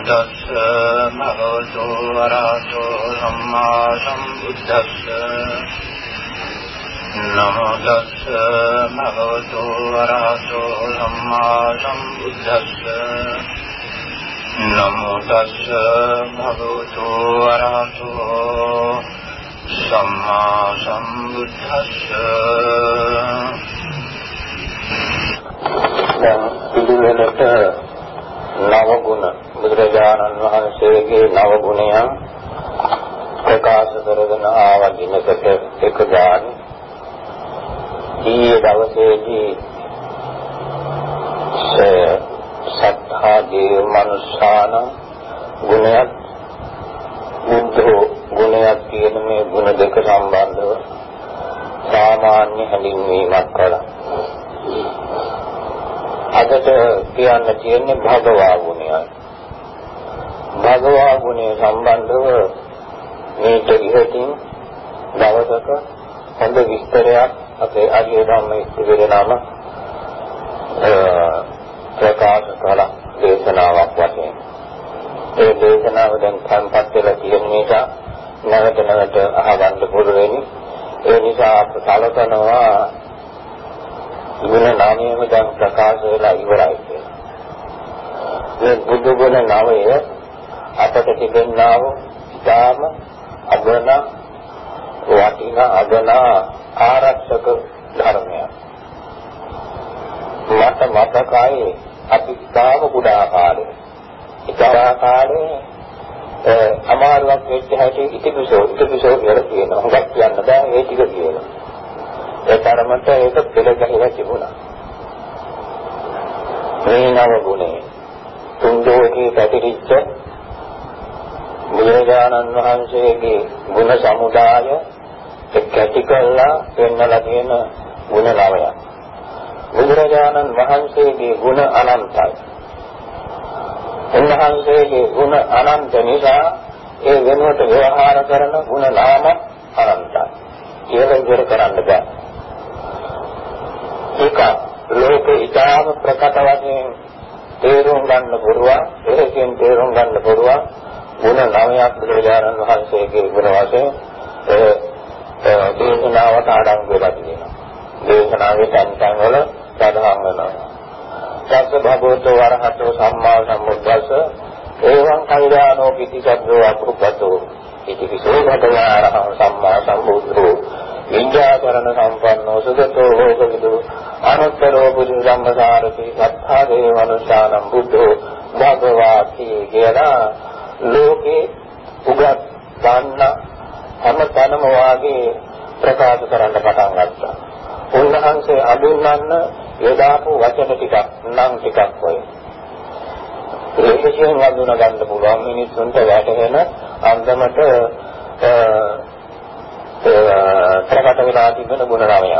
තස්ස භගවතු වරහතෝ සම්මා සම්බුද්දස්ස නමෝ තස්ස භගවතු වරහතෝ සම්මා සම්බුද්දස්ස නමෝ තස්ස භගවතු වරහතෝ සම්මා සම්බුද්දස්ස දැන් පිළිවෙලට නව ගුණ බුදුරජාණන් වහන්සේගේ නව ගුණයන් ප්‍රකාශ කරගෙන ආවදිනකට එක දාන ඊයේ දවසේදී සත්තා දේව මනුෂ්‍යාන ගුණයක් බුද්ධ ගුණයක් කියන මේ ගුණ දෙක සම්බන්ධව සාමාන්‍ය හැඳින්වීමක් කළා. අදට කියන්න තියෙන්නේ භගවා ගුණයයි. භගවා ගුණය සම්බන්ධව මේක ඉහතින් දවසක හොඳ විස්තරයක් අපේ ආර්ය ධර්ම ඉස්තිරේනම ප්‍රකාශ කළ දේශනාවක් වශයෙන්. ඒ දේශනාව දැන් තන්පත් වෙලා තියෙන නිසා නැවත නැවත අහගන්න පුළුවෙනි. ඒ නිසා අප සලකනවා ගුණ නාමයේම දැන් ප්‍රකාශ වෙලා ඉවරයි කියලා. මේ බුදු ගුණ නාමය අපට තිබෙනා වූ ඉතාම අගන වටිනා අගන ආරක්ෂක ධර්මයක්. මට මතකයි අපි ඉතාම කුඩා කාලේ ඉතාම කාලේ අමාරුවක් වෙච්ච හැටි ඉතිපිසෝ ඉතිපිසෝ කියලා කියනවා. හුඟක් කියන්න බෑ ඒ ටික කියනවා. ඒ තරමට ඒක පෙළ ගැහිලා තිබුණා. මේ නව ගුණේ තුන්දෝකේ පැතිරිච්ච බුදුරජාණන් වහන්සේගේ ගුණ සමුදාය එක්කැටි කළා පෙන්වලා තියෙන ගුණ නවයක්. බුදුරජාණන් වහන්සේගේ ගුණ අනන්තයි. උන්වහන්සේගේ ගුණ අනන්ත නිසා ඒ වෙනුවට ව්‍යවහාර කරන ගුණ නාම අනන්තයි. ඒක ඉවර කරන්න බෑ. ඒක ලෝකේ ඊටාම ප්‍රකට වශයෙන් තේරුම් ගන්න පුළුවන්, ඒකෙන් තේරුම් ගන්න පුළුවන් ගුණ නවයක් බුදුරජාණන් වහන්සේගේ ගුණ වශයෙන් ඒ දේශනාවට ආඩම්බර වෙලා තියෙනවා. දේශනාවේ තැන් තැන් වල සඳහන් වෙනවා. සස්ස භගවතෝ වරහතෝ සම්මා සම්බුද්දස්ස එවං කෛරානෝ පිටිසබ්බෝ අපුප්පතෝ ඉති විසෝ භගවාරහං සම්මා සම්බුද්ධෝ විඤ්ඤාකරණ සම්පන්නෝ සුගතෝ ලෝකවිදු අනුත්තරෝ බුදු ධම්මසාරති සත්තා දේවනුසානම් බුද්ධෝ භගවාති කියලා ලෝකේ උගත් ගන්න හැම තැනම වාගේ ප්‍රකාශ කරන්න පටන් ගත්තා. උන්වහන්සේ අඳුන්වන්න යොදාපු වචන ටිකක් නම් ටිකක් ඔය. ඒකෙන් වඳුන ගන්න පුළුවන් මිනිස්සුන්ට වැටහෙන අන්දමට ප්‍රකට වෙලා තිබෙන ගුණ නමය.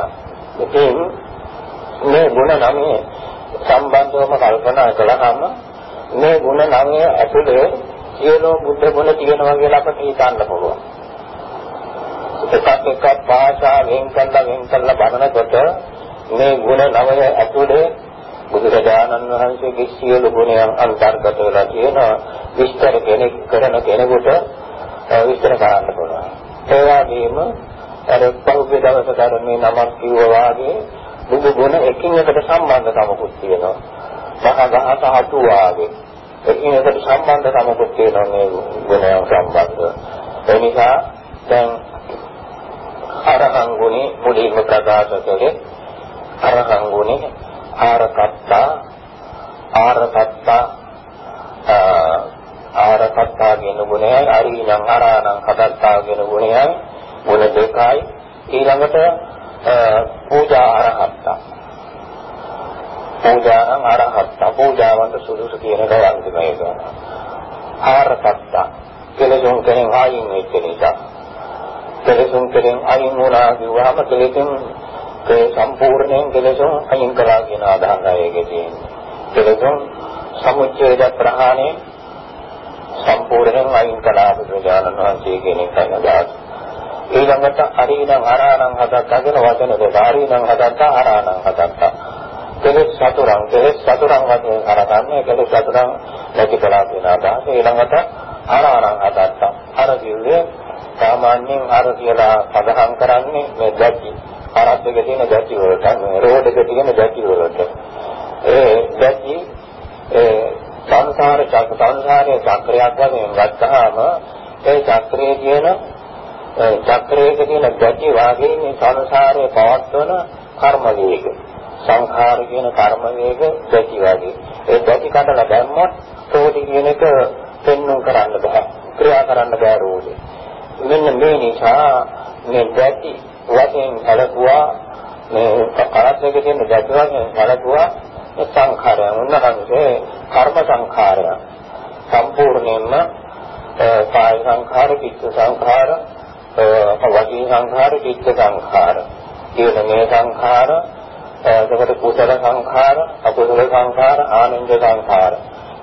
ඉතින් මේ ගුණ නමය සම්බන්ධවම කල්පනා කළාම මේ ගුණ නමය ඇතුලේ සියලු බුද්ධ ගුණ තියෙනවා කියලා අපට හිතන්න පුළුවන්. එකක් එකක් භාෂා වෙන් කළා වෙන් කළා බලනකොට මේ ගුණ නවය ඇතුලේ බුදුරජාණන් වහන්සේගේ සියලු ගුණයන් අන්තර්ගත වෙලා තියෙනවා. විස්තර කෙනෙක් කරන කෙනෙකුට විස්තර කරන්න පුළුවන්. ඒ වගේම අර පහුගිය දවසට අර මේ නමක් කිව්වා වගේ බුදු ගුණ එකින් එකට සම්බන්ධකමකුත් තියෙනවා. මහා ගහත හතු වාගේ. එකින් එකට සම්බන්ධකමකුත් තියෙනවා මේ ගුණයන් සම්බන්ධව. ඒ නිසා දැන් අරහං ගුණේ මුලින්ම ප්‍රකාශ කළේ අරහං ගුණේ ආරකත්තා ආරකත්තා ආරකත්තා කියන ගුණයයි අරිණං අරාණං කතත්තා කියන ගුණයයි ගුණ දෙකයි. ඊළඟට පූජා අරහත්තා. පූජානම් අරහත්තා පූජාවන්ට සුදුසු කියන එක අන්තිමයක ආරකත්තා කෙලෙසුන් කෙනෙක් ආයින් වෙච්ච නිසා කෙලෙසුන් කෙනෙක් ආයින් වුණා කිව්වහම කෙලෙසුන් ඒ සම්පූර්ණයෙන් කෙලෙසුන් අයින් කළා කියන අදහසයි ඒකේ තියෙන්නේ. කෙලෙසුන් සමුච්ඡේද ප්‍රහාණය සම්පූර්ණයෙන් අයින් කළා බුදුරජාණන් වහන්සේ කියන එකයි අදහස. ඊළඟට අරීණං අරාණං හදත්තා කියන වචන දෙක. අරීණං හදත්තා අරාණං හදත්තා. කෙලෙස් සතුරන් කෙලෙස් සතුරන් වශයෙන් කරගන්නේ කෙලෙස් සතුරන් නැති කළා කියන අදහස ඊළඟට ආරාරං අදත්ත අර කිව්වේ සාමාන්‍යයෙන් අර කියලා සඳහන් කරන්නේ මේ දැටි. අරත් දෙක තියෙන දැටි වලට මේ රෝඩ් එක තියෙන දැටි වලට. ඒ දැටි ඒ සංසාර චක්‍ර සංසාරයේ චක්‍රයක් වශයෙන් ගත්තාම ඒ චක්‍රයේ තියෙන චක්‍රයක තියෙන දැටි වාගේ මේ සංසාරයේ පවත්වන කර්ම වේග සංඛාර කියන කර්ම වේග දැටි වාගේ. ඒ දැටි කඩලා දැම්මොත් රෝඩි කියන එක පෙන්වන්න කරන්න බෑ ක්‍රියා කරන්න බෑ රෝඩි මෙන්න මේ නිසා මේ දැටි වශයෙන් කලකුවා මේ කරත් එක තියෙන දැටි වශයෙන් කලකුවා සංඛාරය උන්වහන්සේ කර්ම සංඛාරය සම්පූර්ණයෙන්ම කාය සංඛාර, චිත්ත සංඛාර, වචී සංඛාර, චිත්ත සංඛාර කියන මේ සංඛාර එතකොට කුසල සංඛාර, අකුසල සංඛාර, ආනන්ද සංඛාර.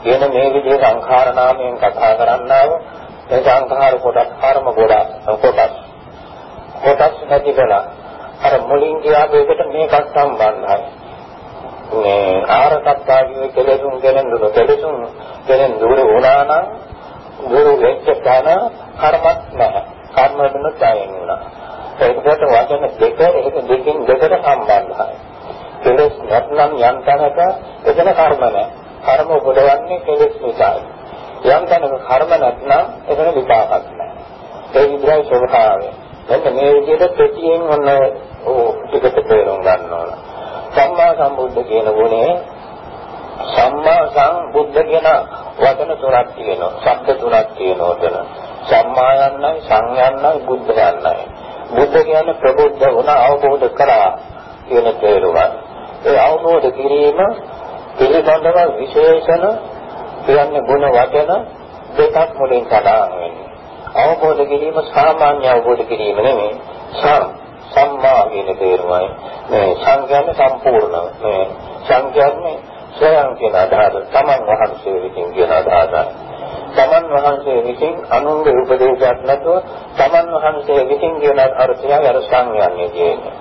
කියන මේ විදිහේ සංඛාර නාමයෙන් කතා කරන්නාව ඒ සංඛාර කොටස් කර්ම කොටස් කොටස්. කොටස් නැති කළා. අර මුලින් කියාපු එකට මේකත් සම්බන්ධයි. මේ ආරකත්තාගේ කෙලෙසුන් කෙනෙන් දුර කෙලෙසුන් කෙනෙන් දුර වුණා නම් දුර වෙච්ච තැන කර්මත් නැහැ. කර්ම වෙන තැන් වුණා. ඒකට වචන දෙක ඒක දෙකින් දෙකට සම්බන්ධයි කෙලෙස් නැත්නම් යම් තැනක එතන කර්ම නැහැ කර්ම උපදවන්නේ කෙලෙස් නිසායි යම් තැනක කර්ම නැත්නම් එතන විපාකක් නැහැ ඒ විදිහයි ස්වභාවය මෙන්න මේ විදිහට ප්‍රතියෙන් ඔන්න ඕ ටිකට තේරුම් ගන්න ඕන සම්මා සම්බුද්ධ කියන ගුණේ සම්මා සම්බුද්ධ කියන වචන තුනක් තියෙනවා. ශබ්ද තුනක් තියෙනවා උතන. සම්මා යන්නයි, සංයන්නයි, බුද්ධ යන්නයි. බුද්ධ කියන්නේ ප්‍රබුද්ධ වුණ අවබෝධ කරා කියන තේරුමයි. ඒ අවබෝධ කිරීම පිළිබඳව විශේෂණ කියන්නේ ගුණ වචන දෙකක් මුලින් සඳහන් වෙන්නේ. අවබෝධ කිරීම සාමාන්‍ය අවබෝධ කිරීම නෙමෙයි. සම්මා කියන තේරුමයි මේ සංඥාන සම්පූර්ණ මේ සංඥාන්නේ ස්වයං කියන අදහස තමන් වහන්සේ විසින් කියන අදහසයි තමන් වහන්සේ විසින් අනුන්ගේ උපදේශයක් නැතුව තමන් වහන්සේ විසින් කියන අර්ථය අර සංඥාන්නේ කියන්නේ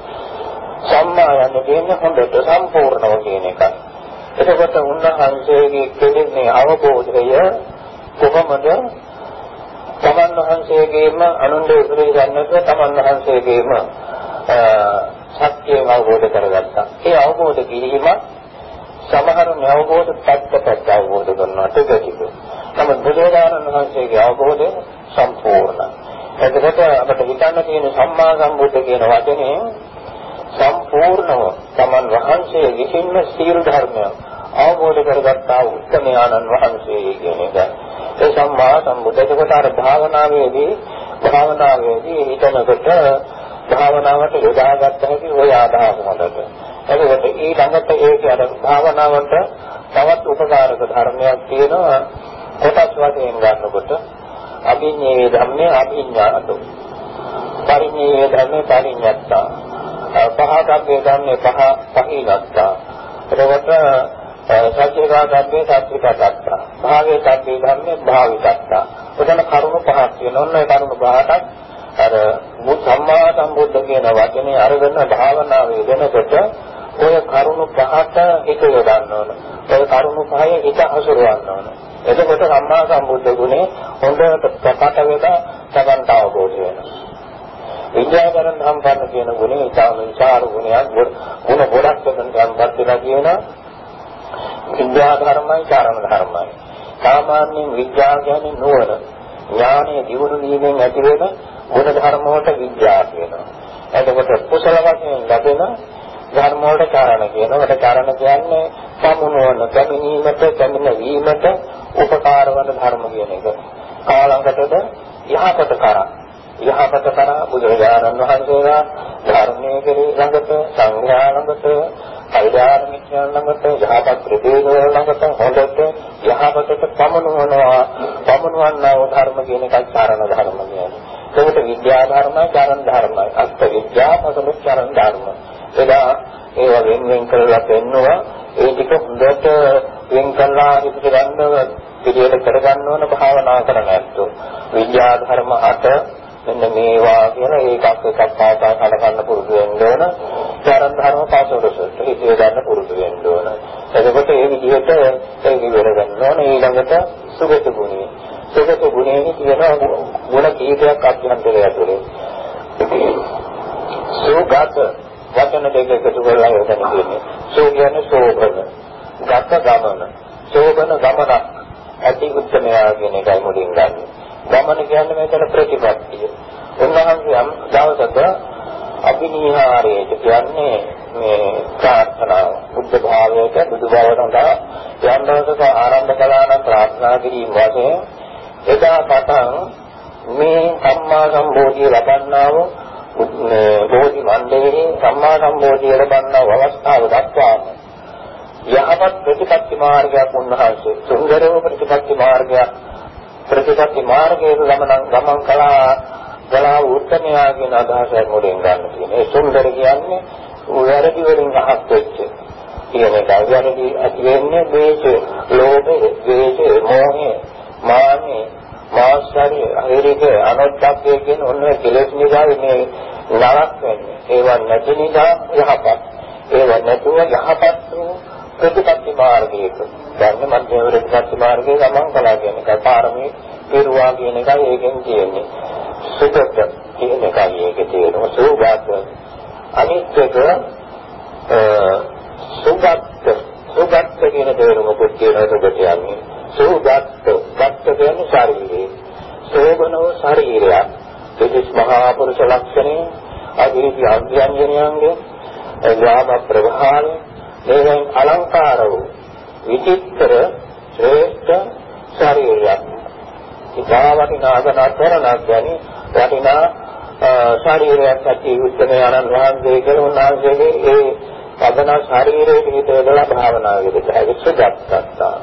සම්මා යන්නේ කියන්නේ හොඳට සම්පූර්ණව කියන එකයි එතකොට උන්වහන්සේගේ කෙරෙන්නේ අවබෝධය කොහොමද තමන් වහන්සේගේම අනුන්ගේ උපදේශයක් නැතුව තමන් වහන්සේගේම සත්‍යය අවබෝධ කරගත්තා. ඒ අවබෝධ කිරීම සමහර නවබෝධ පැත්තට අවබෝධ කරනවා ටික නමුත් බුදුරජාණන් වහන්සේගේ අවබෝධය සම්පූර්ණයි. එතකොට අපිට හිතන්න තියෙන සම්මා සම්බුද්ධ කියන වචනේ සම්පූර්ණව තමන් වහන්සේ විසින්ම සීල ධර්මය අවබෝධ කරගත්තා උත්තමයාණන් වහන්සේ කියන එක. ඒ සම්මා සම්බුද්ධ එතකොට අර භාවනාවේදී භාවනාවේදී හිතනකොට භාවනාවට යොදාගත්ත හැකි ওই ආදාහ හොඳට. එතකොට ඊළඟට ඒක අර භාවනාවට තවත් උපකාරක ධර්මයක් තියෙනවා කොටස් වශයෙන් ගන්නකොට අභිඤ්ඤේ ධම්මේ අභිඤ්ඤාතෝ. පරිඤ්ඤේ ධම්මේ පරිඤ්ඤත්තා. පහකම්මේ ධම්මේ පහ පහිනත්තා. එතකොට සත්‍යකා ධම්මේ සත්‍විකත්තා. භාවේ සත්‍ය ධම්මේ භාවිකත්තා. එතන කරුණු පහක් තියෙනවා. ඔන්න ඒ කරුණු පහට අර සම්මා සම්බුද්ධ කියන වචනේ අරගෙන භාවනාවේ වෙනකොට ඔය කරුණු පහට හිත යොදන්න ඕන. ඔය කරුණු පහේ හිත හසුරවන්න ඕන. එතකොට සම්මා සම්බුද්ධ ගුණේ හොඳට ප්‍රකට වෙලා තමන්ට අවබෝධ වෙනවා. විද්‍යාකරණ සම්පන්න කියන ගුණේ ඉතාම විශාල ගුණයක් ගුණ ගොඩක් වෙන සම්පත් වෙලා කියන විද්‍යා ධර්මයි චාරණ ධර්මයි. සාමාන්‍යයෙන් විද්‍යාව කියන්නේ නුවණ ඥානය දියුණු වීමෙන් ඇති වෙන ගුණ ධර්ම වලට විද්‍යාව කියනවා. එතකොට කුසල වශයෙන් ලැබෙන ධර්ම වලට කාරණ කියනවා. ඒකට කාරණ කියන්නේ සමුනවන, පැමිණීමට, පැමිණ වීමට උපකාර වන ධර්ම කියන එක. කාලංකටද යහපත කරා. යහපත කරා බුදුරජාණන් වහන්සේලා ධර්මයේ කෙරේ ළඟට, සංඝයා ළඟට, කල්යාණ මිත්‍රයන් ළඟට, යහපත් ප්‍රතිවේදවල ළඟට හොඳට යහපතට පමනවනවා. පමනවන්නා වූ ධර්ම කියන එකයි කාරණ ධර්ම කියන්නේ. එතකොට විද්‍යා ධර්මයි චරණ ධර්මයි අස්ත විද්‍යා පසල චරණ ධර්ම එදා ඒවා වෙන වෙන කරලා පෙන්නවා ඒ ටික හොඳට වෙන් කළා හිතට ගන්නව පිළිවෙල කරගන්න ඕන භාවනා කරන ඇත්තෝ විද්‍යා ධර්ම අට මෙන්න මේවා කියන ඒකක් එකක් පාසා කඩ ගන්න පුරුදු වෙන්න ඕන චරණ ධර්ම පාසොලසට හිතේ ගන්න පුරුදු වෙන්න එතකොට ඒ විදිහට ඒක ඉවර ගන්න ඕනේ ඊළඟට සුගත ගුණය. සුගත ගුණයේ තියෙන ගුණ කීපයක් අභ්‍යන්තරය ඇතුලේ. සුගත වචන දෙක එකතු කරලා එතන කියන්නේ. සෝ කියන්නේ සෝබන. ගත ගමන. සෝබන ගමනක්. ඇති උත්තරමයා කියන එකයි මුලින් ගන්න. ගමන කියන්නේ මෙතන ප්‍රතිපත්තිය. උන්වහන්සේ යම් දවසක අභිනිහාරයට කියන්නේ මේ ප්‍රාර්ථනාව බුද්ධ භාවයට බුදු බවට හොඳා යම් දවසක ආරම්භ කළා නම් ප්‍රාර්ථනා කිරීම වශයෙන් එදා පටන් මේ සම්මා සම්බෝධිය ලබන්නා වූ බෝධි මණ්ඩලයේ සම්මා සම්බෝධිය ලබන්නා වූ අවස්ථාව දක්වාම යහපත් ප්‍රතිපත්ති මාර්ගයක් උන්වහන්සේ සුන්දරව ප්‍රතිපත්ති මාර්ගයක් ප්‍රතිපත්ති මාර්ගයේ ගමන ගමන් කළා ගලා උත්තරමයාගෙන අදහසයි මුලින් ගන්න තියෙන්නේ. ඒ සුන්දර කියන්නේ වැරදි වලින් අහක් වෙච්ච කියන එක. වැරදි ඇති වෙන්නේ ද්වේෂය, ලෝභය, ද්වේෂය, මෝහය, මානෙ, මාස්සාරය, අහිරික, අනුත්ප්පය කියන ඔන්න කෙලෙස් නිසා මේ නරක වෙන්නේ. ඒවා නැති නිසා යහපත්. ඒවා නැතුව යහපත් වූ ප්‍රතිපත්ති මාර්ගයක. දැන් මධ්‍යම ප්‍රතිපත්ති මාර්ගයේ ගමන් කළා කියන එක. පාරමී පිරුවා කියන එකයි ඒකෙන් කියන්නේ. සුගත කියන එකයි ඒකේ තේරුම. සුගත අනිත් එක සුගත සුගත කියන තේරුමකුත් තියෙනවා සුගත යන්නේ. සුගත ගත කියන්නේ ශරීරේ. සෝබනෝ ශරීරයක්. දෙවිස් මහා පුරුෂ ලක්ෂණය අධිපි අභ්‍යංජනයන්ගේ ලාභ ප්‍රභාව මේෙන් අලංකාර වූ විචිත්‍ර ශ්‍රේෂ්ඨ ශරීරයක්. ඉතා වටිනා අගනතරණක් ගැනීම වටිනා ශරීරයක් ඇති උත්තර ආනන්ද වහන්සේ කියලා උන්වහන්සේගේ ඒ පදන ශරීරයේ හිතේදලා භාවනාවේදී ඒක සුගතත්තා.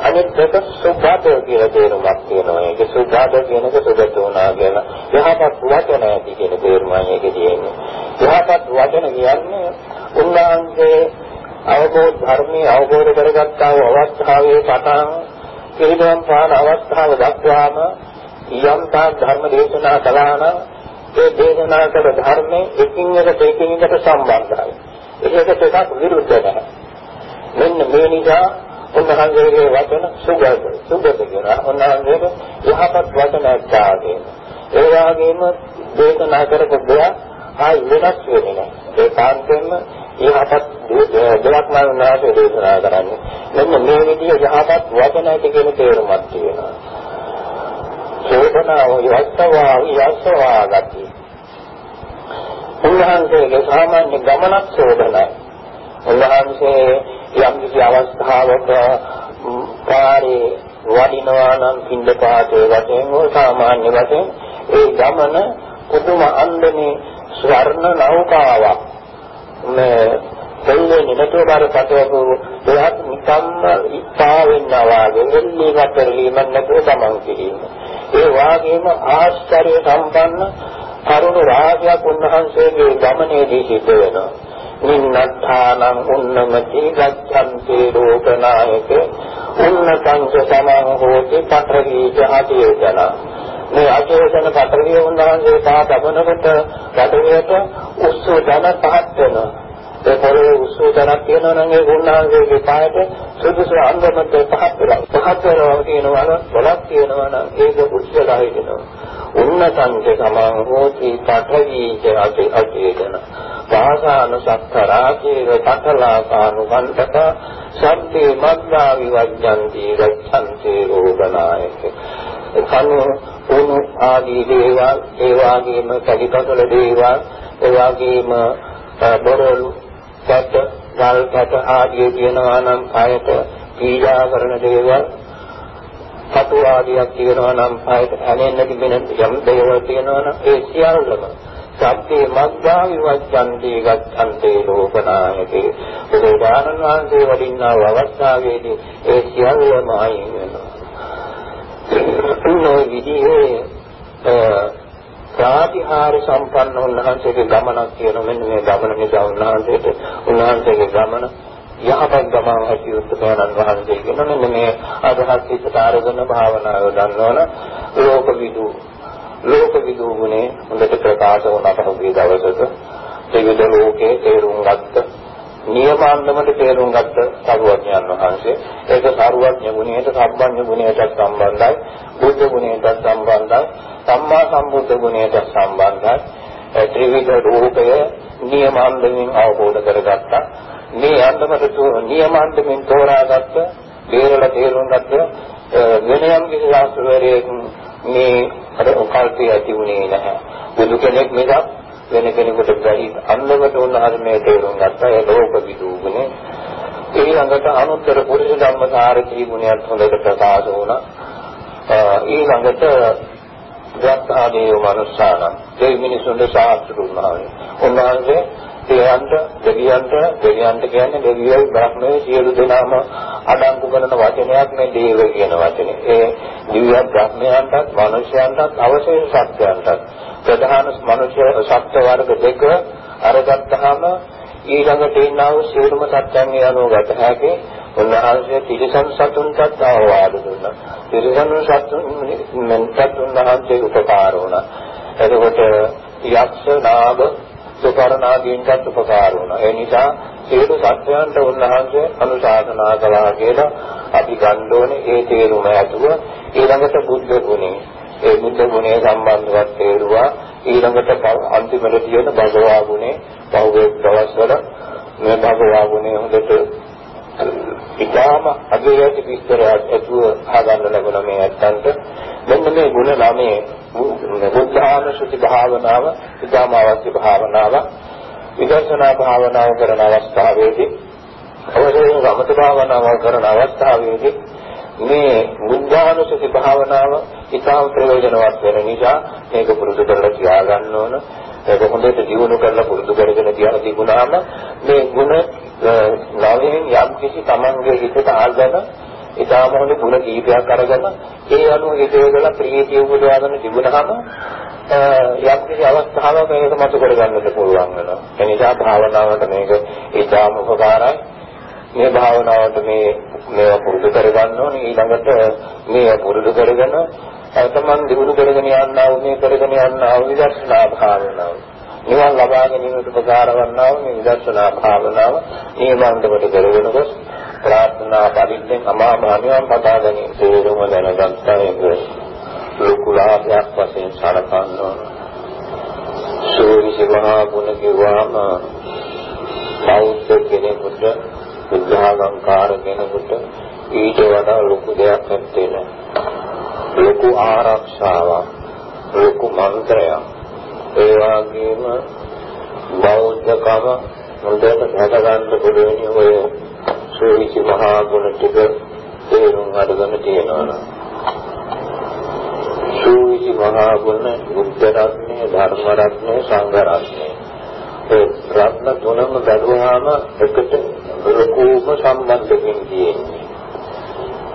අනිත් දෙක සුගත කියලා තේරුමක් තියෙනවා. ඒක සුගත කියන එක සුගත වුණා කියලා. යහපත් වචන ඇති කියන තේරුමයි ඒකේ තියෙන්නේ. යහපත් වචන කියන්නේ උන්වහන්සේ අවබෝධ ධර්මයේ අවබෝධ කරගත්තා වූ අවස්ථාවේ පටන් පිළිගම් පාන අවස්ථාව දක්වාම යම් තා ධර්ම දේශනා කළා නම් ඒ දේශනා කළ ධර්මයේ එකින් එකට එකින් එකට සම්බන්ධයි. ඒකට එකක් විරුද්ධ නැහැ. මෙන්න මේ නිසා උන්වහන්සේගේ වචන සුගත සුගත කියලා උන්වහන්සේගේ යහපත් වචන ඇත්තාගේ. ඒ වගේම දේශනා කරපු දෙයක් ආයි වෙනස් වෙන්නේ නැහැ. ඒ කාන්තෙන්ම යහපත් දෙයක් නම් උන්වහන්සේ දේශනා කරන්නේ. මෙන්න මේ විදිහ යහපත් වචන ඇති කියන තේරුමක් තියෙනවා. චේතනාව යස්සවා යස්සවා ගති. උන්වහන්සේගේ සාමාන්‍ය ගමනක් චෝදනයි. උන්වහන්සේ යම් කිසි අවස්ථාවක පාරේ වඩිනවා නම් පින්ද පාතේ වශයෙන් හෝ සාමාන්‍ය වශයෙන් ඒ ගමන පුදුම අන්දමේ ස්වර්ණ නෞකාවක් මේ දෙන්නේ නැතුව බාර පතවපු දෙයක් නිකම්ම ඉස්සා වෙනවා වගේ එල්ලී වතරලීම නැතුව ගමන් කිරීම. ඒ වාගේම ආශ්චර්ය සම්පන්න කරුණ රාජ්‍යයක් උන්වහන්සේගේ ගමනේදී සිද්ධ වෙනවා. නින්නත්තානං උන්නමති ගච්ඡන්ති රෝපනායක උන්නතං සමං හෝති පතරීච අධියතන මේ අචේතන පතරිය උන්වහන්සේ පහ තබනකොට රටේට උස්සෝ ධන පහත් වෙනවා ඒ පොරේ උස්සෝ ධනක් තියෙනවා නම් ඒ උන්වහන්සේගේ පායට සුදුසු අංගමත් පහත් වෙනවා පහත් වෙනවා කියනවා නම් බලක් කියනවා නම් ඒක උස්සලා හිටිනවා උන්නතංච සමං හෝති පඨවීච අති අචේතන. පාසානුසක්තරාචේව පඨලාකානුකන්තක සබ්බේ මග්ගා විවජ්ජಂತಿ ගච්ඡන්ති රෝගනායක කනු උණු ආදී දේවල් ඒ වගේම කඩිකසල දේවල් ඒ වගේම බොරළු සැට ගල් කැට ආදී කියනවා නම් කායට පීඩා කරන දේවල් සතු ආදියක් කියනවා නම් පායට ඇලෙන්න තිබෙන යම් දේවල් කියනවා නම් ඒ සියල්ලම සබ්බේ මග්ගා විවච්ඡන්ති ගච්ඡන්තේ ලෝකනායකේ බුදුදානන් වහන්සේ වඩින්නා අවස්ථාවේදී ඒ සියල්ලම අයින් වෙනවා. මේ විදිහේ ප්‍රාතිහාර සම්පන්න උන්වහන්සේගේ ගමනක් කියන මෙන්න මේ ගමන නිසා උන්වහන්සේට උන්වහන්සේගේ ගමන යහපත් ගමන හැටියට තෝරන වහන්සේ කියන මෙන්න මේ අදහස් පිටට අරගෙන භාවනාව ගන්නවන ලෝක විදු ලෝක විදු ගුණේ හොඳට ප්‍රකාශ වුණා පහුගිය දවසක ත්‍රිවිධ ලෝකේ තේරුම් ගත්ත නියමාන්දමට තේරුම් ගත්ත සරුවඥයන් වහන්සේ. ඒක සරුවඥ ගුණයට සම්බන්ධ ගුණයට සම්බන්ධයි. බුද්ධ ගුණයට සම්බන්ධයි. සම්මා සම්බුද්ධ ගුණයට සම්බන්ධයි. ත්‍රිවිධ රූපය නියමාන්දමින් අවබෝධ කරගත්තා. මේ අන්දමට නියමාන්දමින් තෝරාගත්ත බේරලා තේරුම් ගත්ත වෙනයම් කිසි ශාස්ත්‍රවරයෙක් මේ අර උකල්පය ඇති වුණේ නැහැ. බුදු කෙනෙක් මිසක් වෙන කෙනෙකුට බැරි අන්නකට උන්වහන්සේ මේ තේරුම් ගත්තා. ඒ ලෝක විදුගුණේ ඊළඟට අනුත්තර පුරුෂ ධම්මසාරී ගුණයත් හොඳට ප්‍රකාශ වුණා. ඊළඟට ගත්තාදී මනුස්සාන ඒ මිනිසුන්ගේ ශාස්ත්‍රුණාවේ උන්වහන්සේ දෙයන්ට දෙවියන්ට දෙවියන්ට කියන්නේ දෙවියෝ බ්‍රහ්මයේ සියලු දෙනාම අඩංගු කරන වචනයක් මේ දේව කියන වචනේ. ඒ දිව්‍ය බ්‍රහ්මයන්ටත් මනුෂ්‍යයන්ටත් අවශේෂ සත්‍යයන්ටත් ප්‍රධාන මනුෂ්‍ය සත්‍ය වර්ග දෙක අරගත්තාම ඊළඟට ඉන්නා වූ සියලුම සත්‍යයන් යනෝ ගත හැකි උන්වහන්සේ තිරිසන් සතුන්ටත් අවවාද දුන්නා. තිරිසන් සතුන් මෙන්ටත් උන්වහන්සේ උපකාර වුණා. එතකොට යක්ෂ නාග සුපර්ණාදීන්ටත් උපකාර වුණා. ඒ නිසා සියලු සත්‍යයන්ට උන්වහන්සේ අනුශාසනා කළා කියලා අපි ගන්න ඕනේ. ඒ තේරුම ඇතුව ඊළඟට බුද්ධ ගුණේ ඒ බුද්ධ ගුණය සම්බන්ධවත් තේරුවා. ඊළඟට අන්තිමට තියෙන භගවා ගුණේ පහුවේ දවස්වල මේ භගවා ගුණේ හොඳට ඉතාම අගයටි විස්තරයක් ඇතුව හදාගන්න ලැබුණ මේ ඇත්තන්ට. මෙන්න මේ ගුණ නාමයේ බුද්ධානුසුති භාවනාව ඉතාම අවශ්‍ය භාවනාව විදර්ශනා භාවනාව කරන අවස්ථාවේදී අවශ්‍ය රමත භාවනාව කරන අවස්ථාවේදී මේ බුද්ධානුසුති භාවනාව ඉතාම ප්‍රයෝජනවත් වෙන නිසා මේක පුරුදු කරලා තියාගන්න ඕන. ඒක හොඳට දියුණු කරලා පුරුදු කරගෙන තියන තිබුණාම මේ ගුණ නවයෙන් යම් කිසි තමන්ගේ හිතට ආගම ඊටාම හොඳ ගුණ කීපයක් අරගෙන ඒ අනුව හිතේදලා ප්‍රීතිය උපදවාගෙන තිබුණාම යම් කිසි අවස්ථාවක මේක මතු කරගන්නට පුළුවන් වෙනවා. ඒ නිසා භාවනාවට මේක ඊටාම උපකාරයි. මේ භාවනාවට මේ මේවා පුරුදු කරගන්න ඕනේ ඊළඟට මේ පුරුදු කරගෙන තමන් දිනු කරගෙන යන්නා වූ මේ කරගෙන යන්නා වූ විදර්ශනා භාවනාව නිවන් ලබා ගැනීමට උපකාර වන්නා වූ මේ විදර්ශනා භාවනාව නියමන්තකට කරගෙන ගොස් ප්‍රාර්ථනා පරිද්දෙන් අමා මහණියන් පතා ගැනීම සියලුම දැනගත්තා ඒක ලොකු ලාභයක් වශයෙන් සලකන්න ඕන. සෝවිසි මහා ගුණ කිව්වම බෞද්ධ කෙනෙකුට බුද්ධාගංකාර කෙනෙකුට ඊට වඩා ලොකු දෙයක් නැත්තේ නෑ. ලොකු ආරක්ෂාවක් ලොකු මන්ත්‍රයක්. ඒ වගේම බෞද්ධකම හොඳට හද ගන්න පුළුවන් ඔය සෝවිසි මහා ගුණ ටික තේරුම් අරගෙන තියෙනවා. සෝවිසි මහා ගුණ බුද්ධ රත්නය ධර්ම රත්නය සංඝ රත්නය. ඒ රත්න තුනම බැලුවාම එකට ලොකුම සම්බන්ධකින් තියෙන්නේ.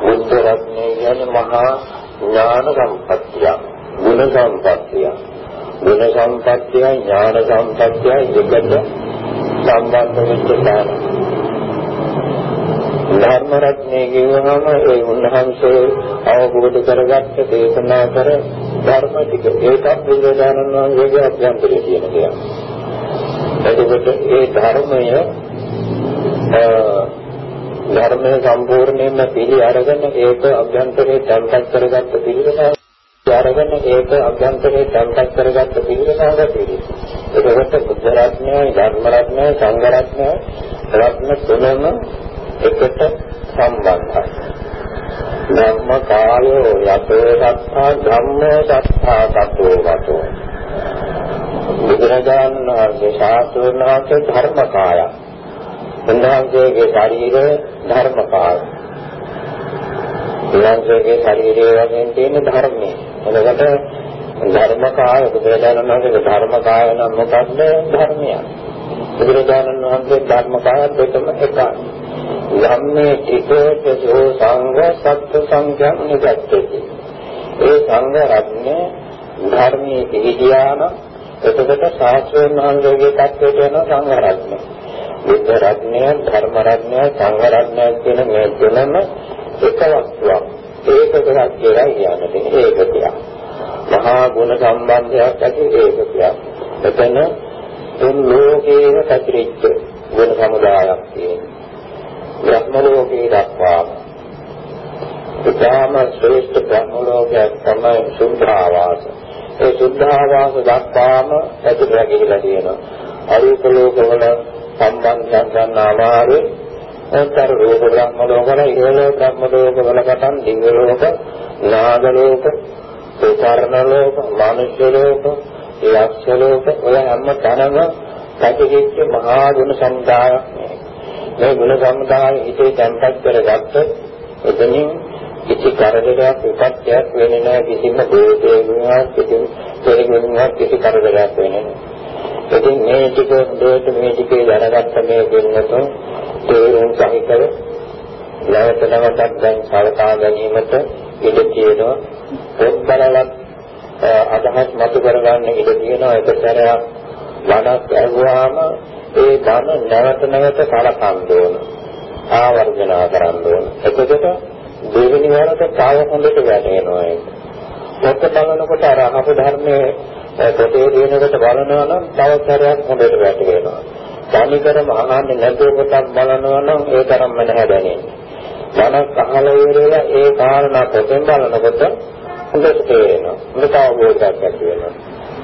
බුද්ධ රත්නය කියන්නේ මහා ඥාන සම්පත්තිය ගුණ සම්පත්තිය. ගුණ සම්පත්තිය ඥාන සම්පත්තිය එකට සම්බන්ධ වෙච්ච කාරණා ධර්ම රත්නයේ කියවහම ඒ උන්වහන්සේ අවබෝධ කරගත්ත දේශනා කර ධර්ම ටික ඒකත් බුදුරජාණන් වහන්සේගේ අභ්‍යන්තරයේ තියෙන දෙයක්. එතකොට ඒ ධර්මය ධර්මයේ සම්පූර්ණයෙන්ම පිළි අරගෙන ඒක අභ්‍යන්තරේ තැන්පත් කරගත්ත පිළිවෙල අරගෙන ඒක අභ්‍යන්තරේ තැන්පත් කරගත්ත පිළිවෙලවල පිළිවෙල. ඒකට බුද්ධ රත්නය, ධර්ම රත්නය, සංඝ රත්නය රත්න තුනම එකට සම්බන්ධයි. ධම්ම කායෝ යතෝ සත්තා ධම්මෝ සත්තා සතෝ වතෝ. බුදුරජාණන් වහන්සේ ශාස්ත්‍රඥ වහන්සේ ධර්ම කායය උන්වහන්සේගේ ශරීරය ධර්මකාය. උන්වහන්සේගේ ශරීරයේ වශයෙන් තියෙන ධර්මයේ. එතකොට ධර්මකාය බුදුරජාණන් වහන්සේගේ ධර්මකාය නම් මොකක්ද ධර්මය. බුදුරජාණන් වහන්සේ ධර්මකාය දෙකම එකයි. ධම්මේ ත්‍රිකෝචෝ සංඝ සත්‍ය සංඥා නිගත්තේ. ඒ සංඝ රත්නේ ධර්මයේ පිළිදියාන එතකොට ශාස්ත්‍රඥ වහන්සේගේ தත්වයට යන සංඝ රත්නේ. බුද්ධ රත්නය, ධර්ම රත්නය, සංඝ රත්නය කියන මේ තුනම එක වස්තුවක්. ඒකකයක් කියලා කියන්නේ ඒකකයක්. මහා ගුණ සම්බන්ධයක් ඇති ඒකකයක්. එතන තුන් ලෝකේම පැතිරිච්ච ගුණ සමුදායක් තියෙනවා. බ්‍රහ්ම ලෝකේ දක්වා ඉතාම ශ්‍රේෂ්ඨ බ්‍රහ්ම ලෝකයක් තමයි සුද්ධාවාස. ඒ සුද්ධාවාස දක්වාම ඇතුළට ගිහිලා තියෙනවා. අරූප ලෝකවල සම්බන්ධයන් ගන්න අමාරුයි. ඒතර රූප බ්‍රහ්ම ලෝකවල ඉහළ බ්‍රහ්ම ලෝකවල කතන් දිව්‍ය ලෝක, නාග ලෝක, සතරණ ලෝක, මානුෂ්‍ය ලෝක, යක්ෂ ලෝක ඔය හැම තැනම පැතිරිච්ච මහා ගුණ සමුදායක් මේ ගුණ සමුදාය හිතේ තැන්පත් කරගත්ත එතනින් කිසි කරදරයක් විපත්යක් වෙන්නේ නැහැ. කිසිම දෝෂයක් කිසිම දෙයකින්වත් කිසි කරදරයක් වෙන්නේ නැහැ. ඉතින් මේ ටික දෙයට මේ ටිකේ දැනගත්ත මේ දෙන්නතෝ තේරුම් සහිතව නැවත නැවතත් දැන් සලකා ගැනීමට ඉඩ තියෙනවා. පොත් බලලත් අදහස් මතු කරගන්න ඉඩ තියෙනවා. එක සැරයක් වඩක් ඇහුවාම ඒ ධන නැවත නැවත සලකන්න ඕන. ආවර්ජනා කරන්න ඕන. එතකොට දෙවෙනි වරට කාය හොඳට වැටෙනවා ඒක. පොත බලනකොට අර අහපු ධර්මයේ පොතේ දිනකට බලනවා නම් තව සැරයක් හොඳට වැටෙනවා. තනිකරම අහන්නේ නැතුව පොතක් බලනවා නම් ඒ තරම්ම නැහැ දැනෙන්නේ. මනස අහලා ඉවරලා ඒ කාරණා පොතෙන් බලනකොට හොඳට තේරෙනවා. මේක අවබෝධයක් ඇති වෙනවා.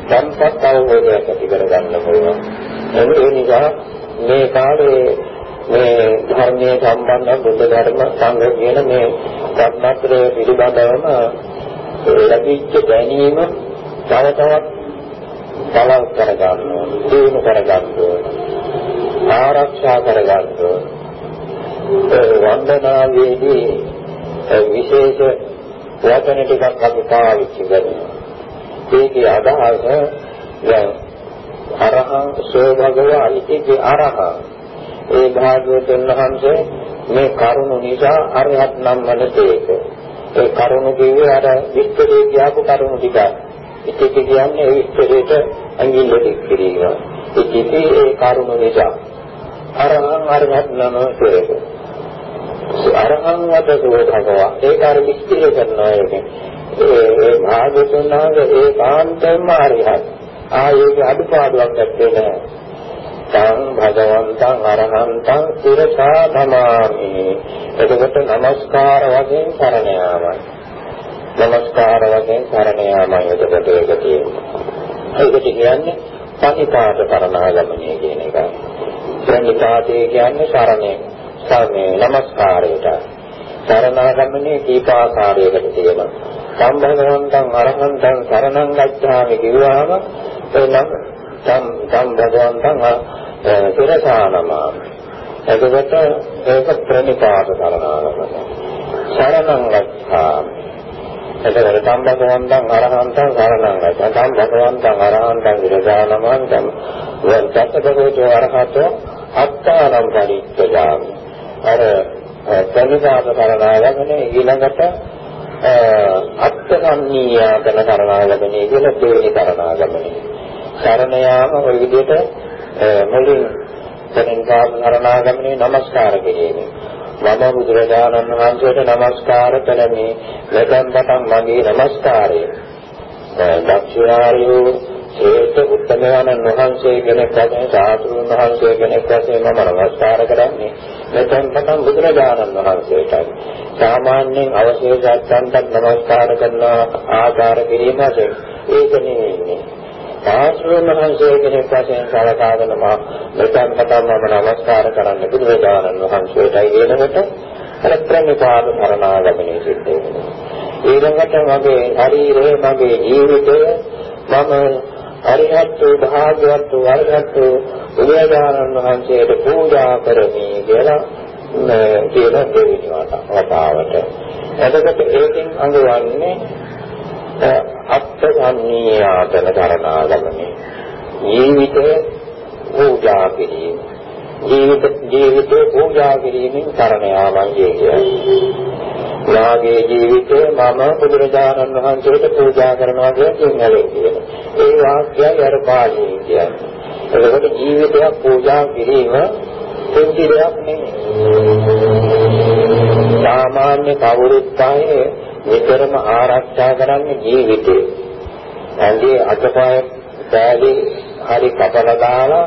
සම්පත් අවබෝධයක් ඇති කරගන්න පුළුවන්. ඒ නිසා මේ කාලේ මේ ධර්මයේ සම්බන්ධ බුද්ධ ධර්ම සංඝ කියන මේ රත්නත්‍රය පිළිබඳවම ලැබිච්ච දැනීම තව තවත් බලල් කරගන්න ඕන, දිනු කරගන්න ඕන, ආරක්ෂා කරගන්න ඕන. වන්දනාවේදී විශේෂ වචන ටිකක් අපි පාවිච්චි කරනවා. ඒකේ අදහස දැන් අරහං සෝ භගවා ඉතිගේ අරහං. ඒ භාග්‍යවතුන් වහන්සේ මේ කරුණ නිසා අරහත් නම් වනතේක ඒ කරුණ කිව්වේ අර විස්තරේ කියපු කරුණ ටික ඉතික කියන්නේ ඒ විස්තරේට අංගිල්ල දෙක් කිරීම. ඉතිකේ ඒ කරුණ නිසා අරහං අරහත් නම් වනතේක අරහං වදසෝ භගවා. ඒක අර විස්තර කරනවා ඒකේ. ඒ භාගතුන් වහන්සේ ඒකාන්තයෙන්ම අරිහත්. ආයේක අදුපාඩුවක් නැත්තේ නෑ. තං භගවන්තං අරහන්තං සිරසා ධමාමි. එතකොට নমස්කාර වශයෙන් කරණ යාමයි. নমස්කාර වශයෙන් කරණ යාමයි එතකොට ඒක තියෙනවා. ඒකට කියන්නේ පටිපාද කරණාගමනය කියන එක. ප්‍රණිපාතේ කියන්නේ සරණේ. සරණේ নমස්කාරයට. සරණාගමනයේ කීපාකාරයකට තියෙනවා. සම්භගවන්තං අරහන්තං සරණං ගච්ඡාමි කිව්වහම එනම් සම් සම් භගවන්තං සිරසානමා එතකොට ඒක ප්‍රණිපාත සරණාගමන සරණං ගච්ඡාමි. එතකොට සම් භගවන්තං අරහන්තං සරණං ගච්ඡාමි. සම් භගවන්තං අරහන්තං සිරසානමා සම් වත්තකෝච අරහතෝ අත්තානම් පරිත්‍යාගාමි අර ප්‍රණිපාත සරණාගමන ඊළඟට අත්තසම්නීයාකන කරණාගමනේ කියලා දෙවෙනි කරණාගමනේ. සරණ යාම ඔය විදිහට මුලින් දැන් කරණාගමනේ নমස්කාර කිරීමේ මම බුදුරජාණන් වහන්සේට নমස්කාර කළමි. වැදන් පටන් මගේ নমස්කාරය. දක්ෂාරියෝ ඒත් උත්තමයන්න් වහන්සේ කෙනෙක් වශයෙන් සාතුරුන් වහන්සේ කෙනෙක් වශයෙන් මම නමස්කාර කරන්නේ මෙතෙන් පටන් බුදුරජාණන් වහන්සේටයි. සාමාන්‍යයෙන් අවශේෂයන්ට නමස්කාර කරන ආචාර කිරීම වශයෙන් ඒක නෙවෙයි. සාතුරුන් වහන්සේ කෙනෙක් වශයෙන් සලකාගෙන මම මෙතෙන් පටන් මම නමස්කාර කරන්නේ බුදුරජාණන් වහන්සේටයි එනකොට අර ප්‍රණිපාත සරණාගමනයේ සිද්ධ වෙනවා. ඊළඟට මගේ ශරීරය මගේ ජීවිතය මම අරිහත් වූ භාග්‍යවත් වූ අරිහත් වූ බුදුරජාණන් වහන්සේට පූජා කරමි කියලා කියන දෙවෙනි වතාවට. එතකොට ඒකෙන් අඟවන්නේ අත්සන්නීයාතන කරනාගමනේ. ජීවිතේ පූජා කිරීම. ජීවිත ජීවිතේ පූජා කිරීමෙන් කරණ යාමයි කියන්නේ. යාගේ ජීවිතේ මම බුදුරජාණන් වහන්සේට පූජා කරනවා කියන සිංහලෙන් කියන. ඒ වාක්‍යය අර පාළියෙන් කියන්නේ. එතකොට ජීවිතයක් පූජා කිරීම සිද්ධියක් නෙමෙයි. සාමාන්‍ය කවුරුත් ආයේ විතරම ආරක්ෂා කරන්නේ ජීවිතේ. ඇඟේ අතපය පෑලි හරි කපලා දාලා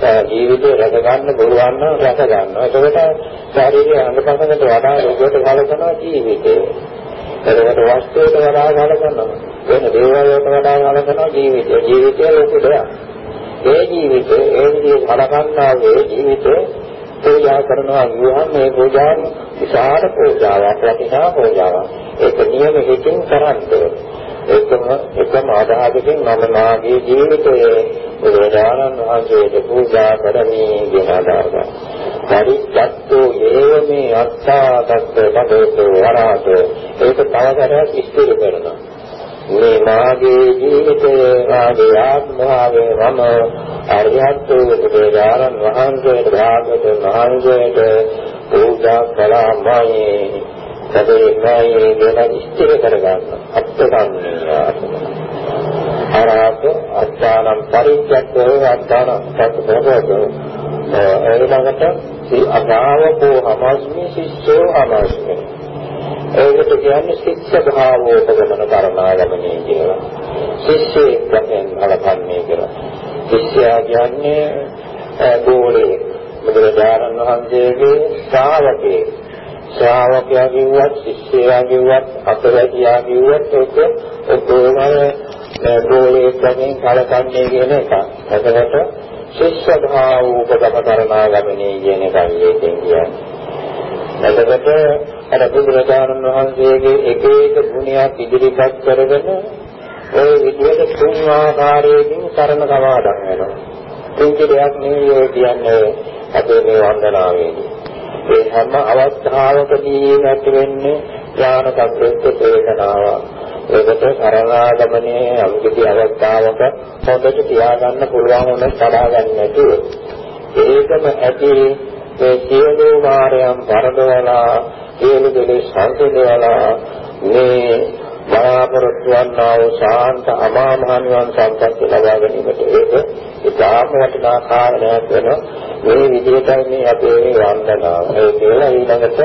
ජීවිතේ රැක ගන්න පුළුවන් නම් රැක ගන්නවා. එතකොට ශාරීරික අංගපසකට වඩා රෝගයට කලකනවා ජීවිතේ. එතකොට වස්තුවට වඩා කලකනවා. වෙන දේවල්වලට වඩා කලකනවා ජීවිතේ. ජීවිතය ලොකු දෙයක්. ඒ ජීවිතේ ඒ විදිහට කලකන්නා වේ ජීවිතේ පූජා කරනවා කියුවහම මේ පූජාව විශාල පූජාවක් වටිනා පූජාවක්. ඒක නියම හිතින් කරන්නේ. එකම එකම අදහසකින් මම මාගේ ජීවිතයේ බුදුරජාණන් වහන්සේට පූජා කරමි කියන අදහස. පරිච්ඡත්තු යේවමේ අත්තා තස්ස පදේතු වරාත ඒක තවතරක් ඉස්තිර කරනවා. මේ මාගේ ජීවිතයේ මාගේ ආත්මාවේ මම අරියත් බුදුරජාණන් වහන්සේට භාගතුන් වහන්සේට පූජා කළාමයි සදේමයි වෙන ඉස්තිර කරගන්න අත්කන්නේ අරහත අත්තානම් පරිච්ඡත්තෝ අත්තානම් සත්‍යබෝධෝ ඊළඟට සි අගාවකෝ හමස්මි ශිෂ්‍යෝ හමස්මි ඒකට කියන්නේ ශික්ෂ භාවෝපගමන කරනාගමනේ කියලා. ශිෂ්‍යයෙක් වශයෙන් හලකන්නේ කියලා. ශිෂ්‍යයා කියන්නේ ගෝලේ. බුදුරජාණන් වහන්සේගේ ශ්‍රාවකයෙක් ශ්‍රාවකයා කිව්වත් ශිෂ්‍යයා කිව්වත් අතරැකියා කිව්වත් ඒක ඔක්කොම ගෝලයේ වශයෙන් කලකන්නේ කියන එක. එතකොට ශිෂ්‍ය භාව උපදම කරනා ගමනේ කියන එකයි ඒකෙන් කියන්නේ. එතකොට අර බුදුරජාණන් වහන්සේගේ එක එක ගුණයක් ඉදිරිපත් කරගෙන ওই විදිහට තුන් ආකාරයකින් කරන සමාදන් වෙනවා. කිංච දෙයක් නෙවෙයි කියන්නේ අපේ මේ වන්දනාවේදී. ඒ හැම අවස්ථාවකදී නැති වෙන්නේ ඥාන කප්පෙත් වේදනාව. ඒකට සරණාගමනේ අමුකිති අවස්ථාවක හොඳට තියාගන්න පුළුවන් වුණ සබා ගන්න නැතුව ඒකම ඇති මේ සියලු මායම් පරදවලා සියලු දෙලේ සංසිඳවලා මේ බලාපොරොත්තු වන්නා වූ ශාන්ත අමා මහ නිවන් සම්පත් ලබා ගැනීමට ඒක ඉතාම වටිනා කාරණයක් වෙනවා. මේ විදිහටයි මේ අපේ මේ වන්දනාව. ඒ කියලා ඊළඟට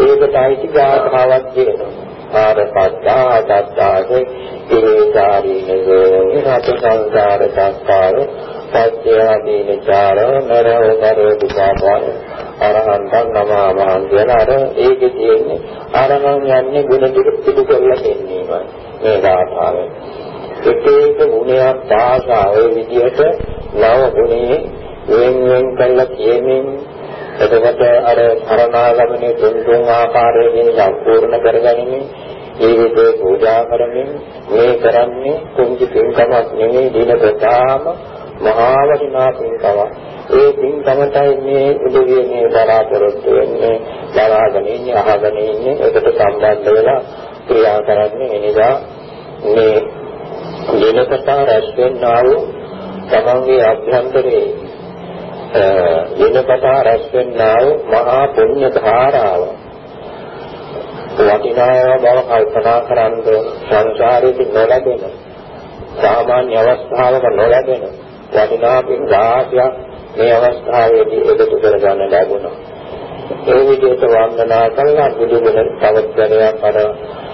ඒකට අයිති ගාථාවක් කියනවා ආරපත්තා දත්තාගේ ඉරේචාරීනෝ ඉරත සංසාර සංස්කාර සත්‍යාදීනචාර නරෝ නරෝ දුකාපාර අරහන්තන් නමාමහන් කියන අර ඒකේ තියෙන්නේ අරහන් යන්නේ ගුණ දෙක පිටු කරලා දෙන්නේමයි. මේ ගාථාවෙන් එක එක ගුණයක් පාසා ඒ විදිහට නව ගුණේ වෙන් වෙන් කරලා කියමින් එතකොට අර සරණාගමනේ තුන් තුන් ආකාරයෙන් සම්පූර්ණ කරගනිමින් ජීවිතේ පූජා කරමින් මේ කරන්නේ කුංචි පින්කමක් නෙමෙයි දින ප්‍රතාම මහා වටිනා පින්කමක්. ඒ පින්කමටයි මේ උදවිය මේ බලාපොරොත්තු වෙන්නේ, බලාගෙන ඉන්නේ, අහගෙන ඉන්නේ, ඒකට සම්බන්ධ වෙලා ක්‍රියා කරන්නේ. එනිසා මේ දිනපතා රැස් වෙන්නා වූ තමන්ගේ අභ්‍යන්තරයේ දිනපතා රැස් වෙන්නා වූ මහා පුණ්‍ය ධාරාව වටිනා බව කල්පනා කරන්ද සංසාරයේ නොලැබෙන සාමාන්‍ය අවස්ථාවක නොලැබෙන වටිනා පින් රාශියක් මේ අවස්ථාවේදී එකතු කරගන්න ලැබුණා. ඒ විදිහට වන්දනා කළා බුදුගුණ තවත්තරයක් අර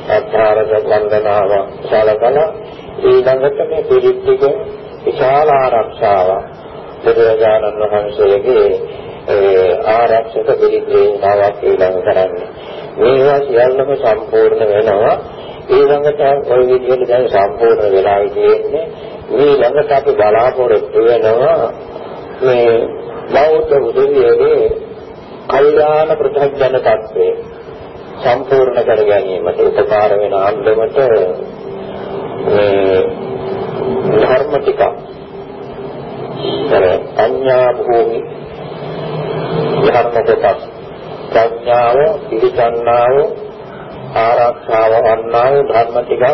අත්හාරක වන්දනාව සලකලා ඊළඟට මේ පිළිත්තික විශාල ආරක්ෂාවක් බුදුරජාණන් වහන්සේගේ ආරක්ෂක පිළිග්‍රහණාවක් ඊළඟ කරන්නේ. මේවා සියල්ලම සම්පූර්ණ වෙනවා. ඊළඟට ওই විදිහට දැන් සම්පූර්ණ වෙලා ඉන්නේ මේ ළඟට අපි බලාපොරොත්තු වෙනවා මේ බෞද්ධ උදවියගේ කල්යාණ ප්‍රතිඥාන tattve සම්පූර්ණ කර ගැනීමට උපකාර වෙන අන්දමට මේ ධර්ම ටික අර අඤ්ඤා භූමි ධර්ම කොටස් ප්‍රඥාව පිළිගන්නාව ආරක්ෂාව වන්නාව ධර්ම ටික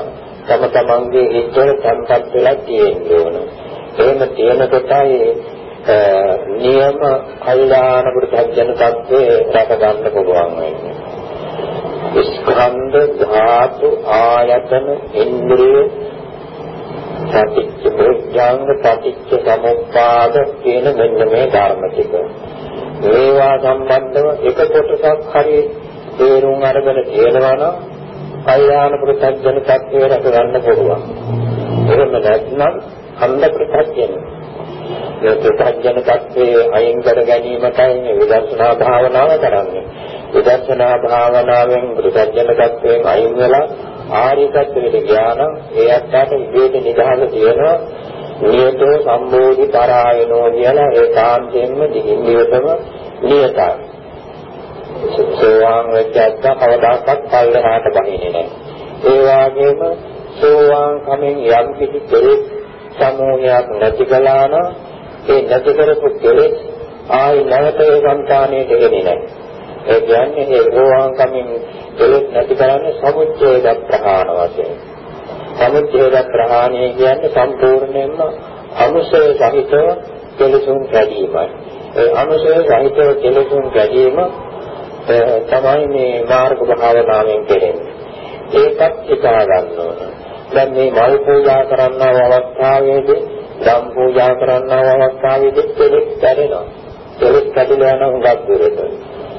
තම තමන්ගේ හිතවල තැන්පත් වෙලා තියෙන්න ඕන. එහෙම තියෙන කොටයි නියම කල්යාණ පුරුතජන තත්ත්වේ රැක ගන්න පුළුවන් වෙන්නේ. ස්කන්ධ ධාතු ආයතන ඉන්ද්‍රිය පටිච්ච ප්‍රඥාංග පටිච්ච සමුප්පාද කියන මෙන්න මේ ධර්ම ටික. මේවා සම්බන්ධව එක කොටසක් හරි තේරුම් අරගෙන තියෙනවා නම් කල්යාණ ප්‍රත්‍යඥ තත්ත්වයට ගන්න පුළුවන්. එහෙම නැත්නම් අන්ධ ප්‍රත්‍යඥ. ඒ ප්‍රත්‍යඥ tattve අයින් කර ගැනීමටයි මේ විදර්ශනා භාවනාව කරන්නේ. විදර්ශනා භාවනාවෙන් ප්‍රත්‍යඥ tattven අයින් වෙලා ආර්ය tattවෙට ඥාන ඒ අත්තට විවේක නිදහස තියෙනවා. නියතෝ සම්බෝධි පරායනෝ කියලා ඒ කාන්තයෙන්ම දිගින් දිගටම නියතයි. සෝවාන් වෙච්ච අත්ත කවදාකවත් පල්ලෙහාට බහින්නේ නැහැ. ඒ වගේම සෝවාන් කමෙන් යම් කිසි කෙලෙස් සමූහයක් නැති කළා නම් ඒ නැති කරපු කෙලෙස් ආයි නැවත ඒ සංකාණයට එන්නේ නැහැ. ඒ කියන්නේ ඒ සෝවාන් කමෙන් කෙලෙස් නැති කරන්නේ සමුච්ඡේද ප්‍රහාණ වශයෙන්. සමුච්ඡේද ප්‍රහාණය කියන්නේ සම්පූර්ණයෙන්ම අනුසය සහිතව කෙලෙසුන් කැඩීමයි. ඒ අනුසය සහිතව කෙලෙසුන් කැඩීම තමයි මේ මාර්ග භාවනාවෙන් කෙරෙන්නේ. ඒකත් හිතා ගන්න ඕන. දැන් මේ මල් පූජා කරන්නව අවස්ථාවේදී ධම් පූජා කරන්නව අවස්ථාවේදී කෙලෙස් කැඩෙනවා. කෙලෙස් කැඩිලා යන හුඟක් දුරට.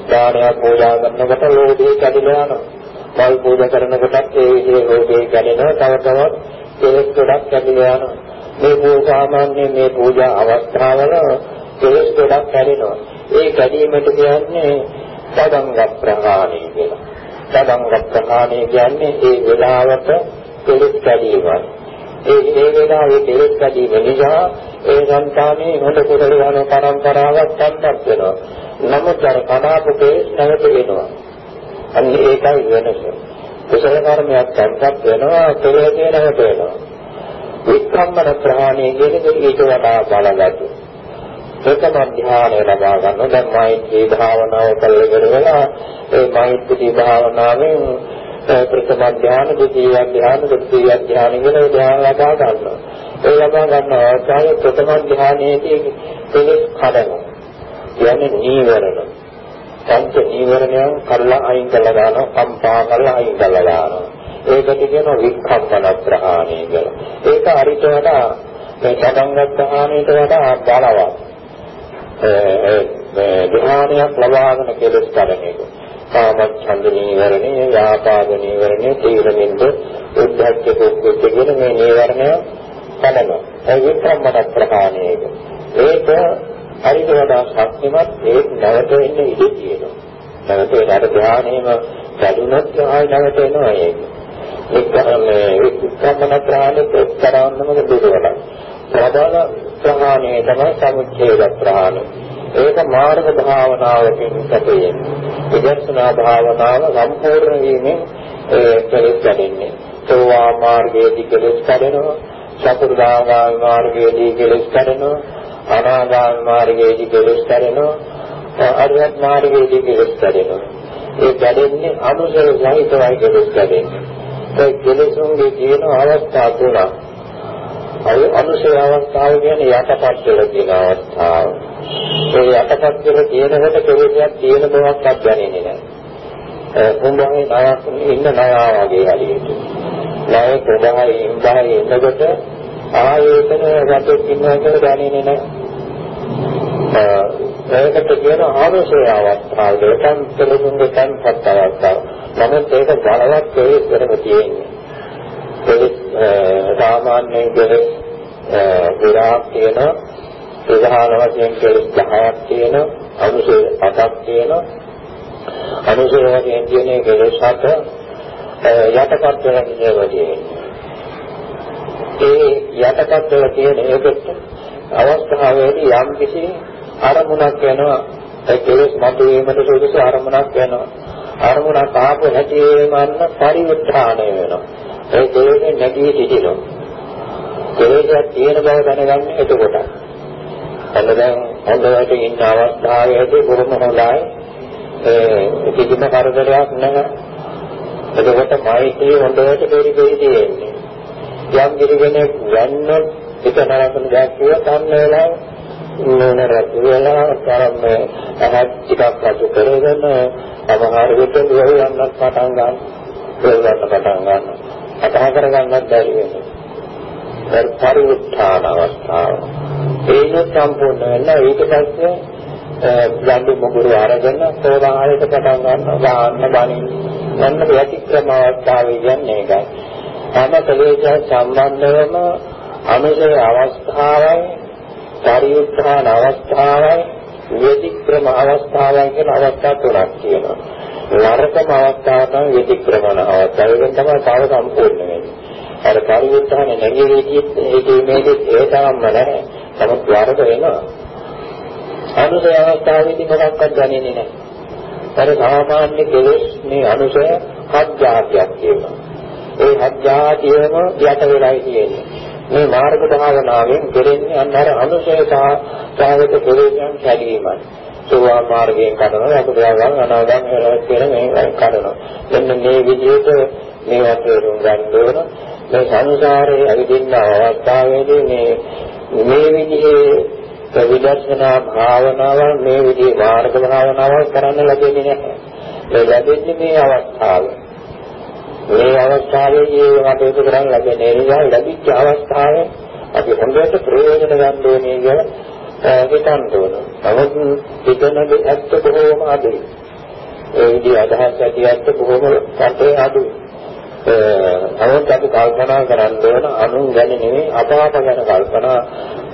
දානය පූජා කරනකොට ලෝභය කැඩිලා යනවා. මල් පූජා කරනකොටත් ඒ විදිහේ ලෝභය කැඩෙනවා. තව තවත් කෙලෙස් ගොඩක් කැඩිලා යනවා. මේ පූජා සාමාන්‍ය මේ පූජා අවස්ථාවල කෙලෙස් ගොඩක් කැඩෙනවා. ඒ කැඩීමට කියන්නේ සදංග ප්‍රහාණය කියලා. සදංග ප්‍රහාණය කියන්නේ ඒ වෙලාවට කෙලෙස් කැඩීමයි. ඒ ඒ වෙලාවේ කෙලෙස් කැඩීම නිසා ඒ සංකාමයේ හොඳ කුසල ධන පරම්පරාවක් සම්පත් වෙනවා. නමුත් අර කඩාපු කෙලෙස් නැවත වෙනවා. අන්න ඒකයි වෙනස. කුසල කර්මයක් සම්පත් වෙනවා කෙලෙස් නැවත වෙනවා. වික්‍රමන ප්‍රහාණය කියන්නේ ඊට වඩා බලගතු. ප්‍රථම ධ්‍යානය ලබා ගන්න. දැන් මෛත්‍රී භාවනාව කළ ඉවර වෙලා ඒ මෛත්‍රී භාවනාවෙන් ප්‍රථම ධ්‍යාන, ද්විතීය ධ්‍යාන, තෘතීය ධ්‍යාන කියන ධ්‍යාන ලබා ගන්නවා. ඒ ලබා ගන්න අවස්ථාවේ ප්‍රථම ධ්‍යානයේදී කෙලෙස් කඩනවා. කියන්නේ නීවරණ. පංච නීවරණයන් කරලා අයින් කළා දානවා, කම්පා කරලා අයින් කළා දානවා. ඒකට කියනවා වික්ඛම්පන ප්‍රහාණය කියලා. ඒක හරියට වඩා මේ සදංගත් ප්‍රහාණයට වඩා බලවත්. ධ්‍යානයක් ලබාගෙන කෙලස් කරන එක. කාමච්ඡන්ද නීවරණය, ව්‍යාපාද නීවරණය, තීරමින්ද, උද්ධච්ච කුක්කුච්ච කියන මේ නීවරණය කඩනවා. ඒ වික්‍රමන ප්‍රහාණයක. ඒක හරිද වඩා ශක්තිමත් ඒ නැවත එන්න ඉඩ තියෙනවා. නැවත ඒකට ධ්‍යානෙම කැඩුනොත් ආයි නැවත එනවා ඒක. වික්‍රමනේ වික්‍රමන ප්‍රහාණය කරන්නම දුරවලයි. ප්‍රබල ප්‍රහාණය තමයි සමුච්ඡේද ප්‍රහාණය. ඒක මාර්ග භාවනාවකින් සැපේ. විදර්ශනා භාවනාව සම්පූර්ණ වීමෙන් ඒ කෙලෙස් කැඩෙන්නේ. සෝවා මාර්ගයේදී කෙලෙස් කැඩෙනවා. චතුර්දාගාමී මාර්ගයේදී කෙලෙස් කැඩෙනවා. අනාගාමී මාර්ගයේදී කෙලෙස් කැඩෙනවා. අරියත් මාර්ගයේදී කෙලෙස් කැඩෙනවා. ඒ කැඩෙන්නේ අනුසය සහිතවයි කෙලෙස් කැඩෙන්නේ. ඒ කෙලෙසුන්ගේ තියෙන අවස්ථා තුනක්. අය අනුසය අවස්ථාව කියන්නේ යටපත් වෙලා තියෙන අවස්ථාව. ඒ යටපත් වෙලා තියෙනකොට කෙලෙසයක් තියෙන බවක් අත්දැනෙන්නේ නැහැ. පොඹගේ ණයක් ඉන්න ණයා වගේ හරියට. ණය පොඹගේ ඉඳහයි එනකොට ආයතන රටේ ඉන්නවා කියලා දැනෙන්නේ නැහැ. ඒකට කියන ආවශ්‍ය අවස්ථාව දෙකන් කෙලෙසුන්ගේ තන්පත් අවස්ථාව. නමුත් ඒක බලවත් කෙලෙස් කරම තියෙන්නේ. කෙලෙස් සාමාන්‍යයෙන් කෙලෙස් විරාක් තියෙන ප්‍රධාන වශයෙන් කෙලෙස් 10ක් තියෙන අනුසය 8ක් තියෙන අනුසය වශයෙන් තියෙන කෙලෙස් 7 යටපත් වෙන දේවල් ඒ යටපත් වෙලා තියෙන ඒකට අවස්ථාවේදී යම් කිසි අරමුණක් වෙනවා ඒ කෙලෙස් මතුවීමට සුදුසු අරමුණක් වෙනවා අරමුණක් ආපු හැටිම අන්න පරිවර්තනය වෙනවා ඒ කෙලෙස් නැගී සිටිනවා කෙලෙසක් තියෙන බව දැනගන්න එතකොට. අන්න දැන් හොඳට ඉන්න අවස්ථාවේදී බොහොම හොඳයි. ඒ කිසිම කරදරයක් නැහැ. එතකොට මෛත්‍රිය හොඳට පෙරි පෙරි තියෙන්නේ. යම් කෙනෙක් වැන්නොත් එක නරකන දෙයක් කියවත් අන්න වෙලාව නෝන රතු වෙලා තරම් අහත් ටිකක් රතු කරගෙන සමහර විට දුර යන්නත් පටන් ගන්න. දුර යන්න පටන් ගන්න. අතහ කරගන්නත් බැරි වෙනවා. පරිඋත්ථාන අවස්ථාව. ඒක සම්පූර්ණ වෙලා ඊට පස්සේ යන්දු මොගුරු අරගෙන සෝදාහයට පටන් ගන්නවා දාන්න බණින්. යන්න ප්‍රතික්‍රම අවස්ථාවේ කියන්නේ ඒකයි. හැම කලේශ සම්බන්ධවම අනුසය අවස්ථාවයි පරිඋත්ථාන අවස්ථාවයි ව්‍යතික්‍රම අවස්ථාවයි කියන අවස්ථා තුනක් තියෙනවා. නරකම අවස්ථාව තමයි ව්‍යතික්‍රමන අවස්ථාව. ඒක තමයි සාව සම්පූර්ණ වෙන්නේ. අර පරිඋත්ථාන නැගීමේදී ඒකේ මේකේ ඒ තරම්ම නැහැ. නමුත් වරද වෙනවා. අනුසය අවස්ථාවේදී මොකක්වත් දැනෙන්නේ නැහැ. අර සාමාන්‍ය කෙලෙස් මේ අනුසය හත් જાතියක් තියෙනවා. ඒ හත් જાතියම යට වෙලායි තියෙන්නේ. මේ මාර්ග භාවනාවෙන් දෙරෙන්නේ අන්න අර අනුසය සාගත කෙලෙසයන් කැඩීමයි. සෝවා මාර්ගයෙන් කරනවා අකුසලයන් අනාගම් කියන මේ කරනවා. මෙන්න මේ විදිහට මේවා තේරුම් ගන්න ඕන. මේ සංසාරයේ ඇවිදින්න අවස්ථාවේදී මේ මේ විදිහේ විදර්ශනා භාවනාව මේ විදිහේ මාර්ග භාවනාව කරන්න ලැබෙන්නේ නැහැ. ඒ ලැබෙන්නේ මේ අවස්ථාවේ. මේ අවස්ථාවේදී මට ඒක කරන්න ලැබෙන්නේ නිසා ලැබිච්ච අවස්ථාවේ අපි හොඳට ප්‍රයෝජන ගන්න ඕනේ කියලා හිතන්න ඕන. නමුත් හිතනදී ඇත්ත බොහෝම අඩුයි. ඒ විදිහ අදහස් ඇති ඇත්ත බොහෝම කටේ අඩුයි. නමුත් අපි කල්පනා කරන්න ඕන අනුන් ගැන නෙවෙයි අපාප ගැන කල්පනා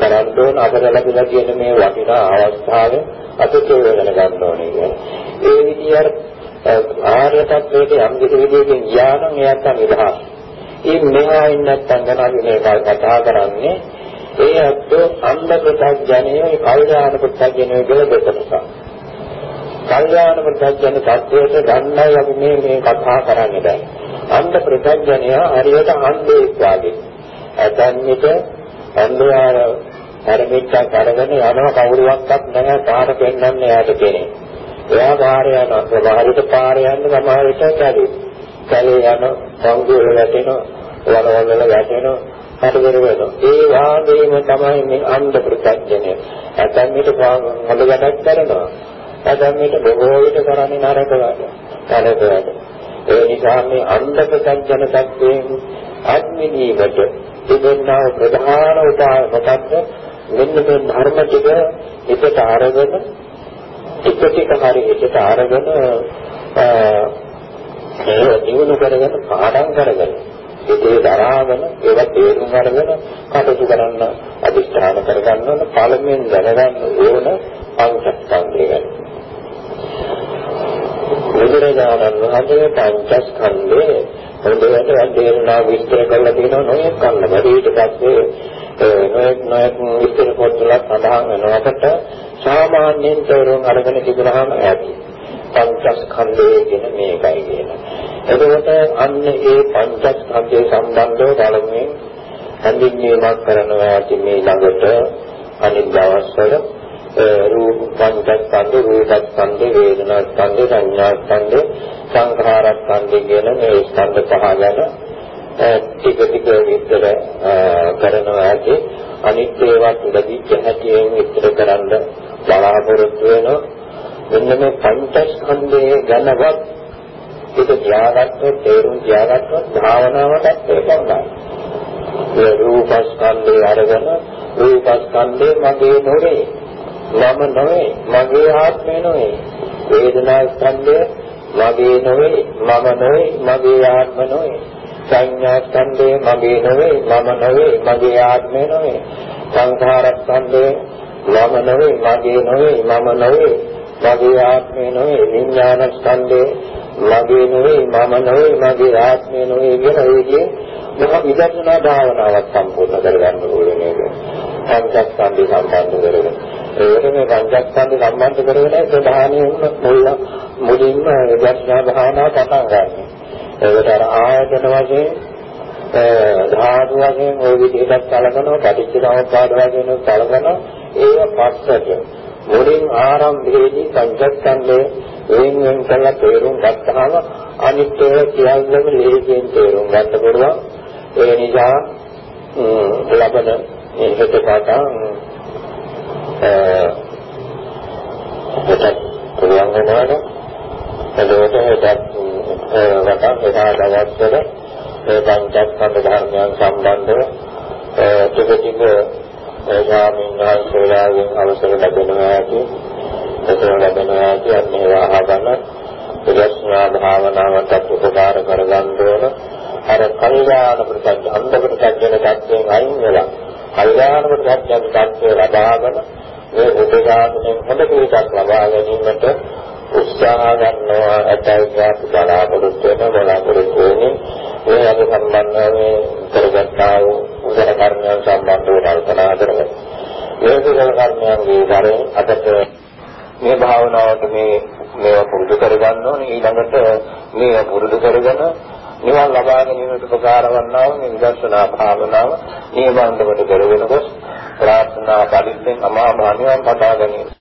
කරන්න ඕන අපට ලැබිලා තියෙන මේ වටිනා අවස්ථාවේ අපි ප්‍රයෝජන ගන්න ඕනේ. ඒ විදිහට ආර්ය tattweට යම් කිසි විදිහකින් ගියා නම් එයාට නිදහස්. ඒ මෙහා ඉන්න නැත්නම් ගැන අපි මේ කතා කරන්නේ ඒ අත් අන්ධ ප්‍රත්‍යඥය කල්යාණ ප්‍රත්‍යඥය කියලා දෙකකට. කල්යාණ ප්‍රත්‍යඥ tattweට ගන්නයි අපි මේ මේ කතා කරන්නේ දැන්. අන්ධ ප්‍රත්‍යඥය හරියට අන්ධෙක් වාගේ. ඇතන් විට අන්ධයාර පරිමිච්ඡා කරගෙන යනවා කවුරුවක්වත් නැහැ පාර පෙන්වන්නේ යාට කෙනෙක්. එයා පාරේ යනවා. සමහරවිට පාරේ යන්න සමහරවිට කැලේ. කැලේ යන සංගුවල වැටෙනවා. වලවල් වල වැටෙනවා. හරිවර වෙනවා. ඒ වාගේම තමයි මේ අන්ධ ප්‍රත්‍යඥය. ඇතන් විට හොඳ වැඩක් කරනවා. ඇතන් විට බොහෝ විට කරන්නේ නරක වැඩ. නරක වැඩ. ඒ නිසා මේ අන්ධ ප්‍රත්‍යඥ සත්‍යයෙන් අත්මිනීමට තිබෙනා ප්‍රධාන උපාය මොකක්ද? මෙන්න මේ ධර්ම ටික හිතට අරගෙන ටික ටික හරි හිතට අරගෙන ඒ දිනු කරගෙන පාඩම් කරගෙන ඒකේ දරාගෙන ඒවා තේරුම් අරගෙන කටයුතු කරන්න අධිෂ්ඨාන කරගන්න ඕන පළමුවෙන් දැනගන්න ඕන පංචස්කන්ධය ගැන. බුදුරජාණන් වහන්සේ පංචස්කන්ධයේ හොඳට වැඩේනා විස්තර කරලා තියෙනවා නොයෙක් කන්න බැරි ඊට පස්සේ නොයෙක් නොයෙක් විස්තර පොත්වල සඳහන් වෙනකොට සාමාන්‍යයෙන් තේරුම් අරගෙන තිබුණාම ඇති. පංචස්කන්ධය කියන මේකයි කියන. එතකොට අන්න ඒ පංචස්කන්ධය සම්බන්ධව බලමින් හඳුන්වීමක් කරනවා ඇති මේ ළඟට අනිත් දවස්වල රූප පංචස්කන්ධ රූපස්කන්ධ වේදනාස්කන්ධ සංඥාස්කන්ධ සංඛාරස්කන්ධ කියන මේ ස්කන්ධ පහ ගැන ටික ටික විස්තර කරනවා ඇති. අනිත් ඒවාත් ලැබිච්ච හැටියෙන් විස්තර කරන්න බලාපොරොත්තු වෙනවා. මෙන්න මේ පංචස්කන්ධයේ ගැනවත් ඒක තියාගත්තොත් තේරුම් තියාගත්තොත් භාවනාවටත් ඒක උනායි ඒ රූපස්කන්ධය අරගෙන රූපස්කන්ධය මගේ නොවේ. මම නොවේ මගේ ආත්මය නොවේ. වේදනා ස්කන්ධය මගේ නොවේ මම නොවේ මගේ ආත්ම නොවේ. සංඥා ස්කන්ධය මගේ නොවේ මම නොවේ මගේ ආත්මය නොවේ සංඛාර ස්කන්ධය මම නොවේ මගේ නොවේ මම නොවේ මගේ ආත්මය නොවේ විඥාන ස්කන්ධය මගේ නොවේ මම නොවේ මගේ ආත්මය නොවේ කියන ඒකේ මහ විදර්ශනා භාවනාවක් සම්පූර්ණ කරගන්න ඕනේ නේද පංචස්කන්ධය සම්බන්ධ කරගෙන. ඒකට මේ පංචස්කන්ධය සම්බන්ධ කරගෙන ප්‍රධානියම මුල මුලින්ම විදර්ශනා භාවනාව පටන් ගන්නවා. ඒකට අර ආයතන වශයෙන් ධාතු වශයෙන් ওই විදිහට කලකනවා පටිච්චසමුප්පාද වශයෙන් කලකනවා ඒව පස්සට මුලින් ආරම්භයේදී පංචස්කන්ධය වෙන වෙන කරලා තේරුම් ගත්තාම අනිත් ඒවා සියල්ලම ලේසියෙන් තේරුම් ගන්න පුළුවන්. ඒ නිසා ලබන මේ හෙට පාඩම් එතත් පුළුවන් වෙනවාද එතකොට හෙටත් වටා එදා දවස්වල ඒ පංචස්කන්ධ ධර්මයන් සම්බන්ධව ටික ටික ස්වාමීන් වහන්සේලාගෙන් අවසර ලැබෙනවා ඇති අවසර ලැබෙනවා ඇති අන්නේවා අහගන්න ප්‍රඥා භාවනාවට උපකාර කරගන්න ඕන. අර කල්යාණ ප්‍රත්‍යක්ෂ අන්ධ ප්‍රත්‍යක්ෂන tattයෙන් අයින් වෙලා කල්යාණකට සත්‍යයක් තත්ත්වය ලබාගෙන මේ බුද්ධ ශාසනයෙන් හොඳ පිළිසක් ලබා ගැනීමට උත්සාහ ගන්නවා ඇතයි ඥාති බලාපොරොත්තු වෙන බලාපොරොත්තු වෙන්නේ මේ අද සම්බන්ධව මේ කරගත්තා වූ උදර කර්මයන් සම්බන්ධව කල්පනා කරගන්න. මේ උදර කර්මයන්ගේ කරේ අදට මේ භාවනාවට මේ මේවා පුරුදු කරගන්න ඕනේ ඊළඟට මේවා පුරුදු කරගෙන නිවන් ලබා ගැනීමට උපකාර වන්නා වූ මේ විදර්ශනා භාවනාව නියමන්තකට කරගෙන ගොස් ප්‍රාර්ථනා පරිද්දෙන් අමා මහ නිවන් පතා ගැනීම